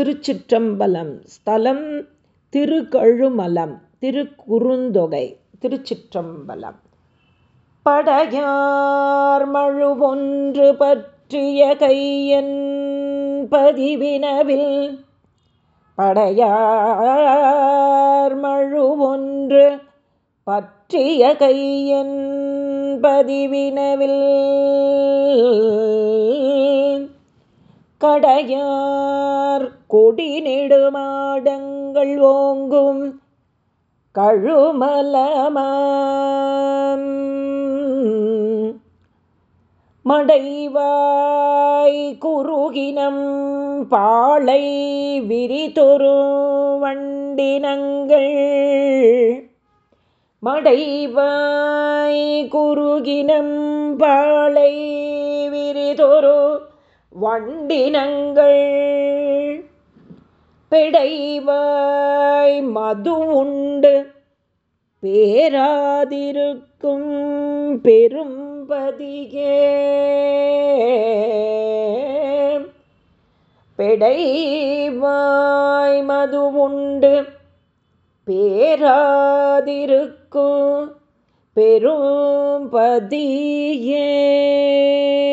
திருச்சிற்றம்பலம் ஸ்தலம் திருக்கழுமலம் திருக்குறுந்தொகை திருச்சிற்றம்பலம். படையார் மழுவொன்று பற்றிய கையன் பதிவினவில் படையார் மழுவொன்று பற்றிய கையன் பதிவினவில் கடையார் கொடி நெடுமாடங்கள் ஓங்கும் கழுமலமாம். மடைவாய் குறுகினம் பாளை விரிதொரு வண்டினங்கள். மடைவாய் குறுகினம் பாளை விரிதொரு வண்டினங்கள். பெடைவாய் மது உண்டு. பேராதிருக்கும் பெரும்பதியே பெடைவாய் மது உண்டு. பேராதிருக்கும் பெரும்பதியே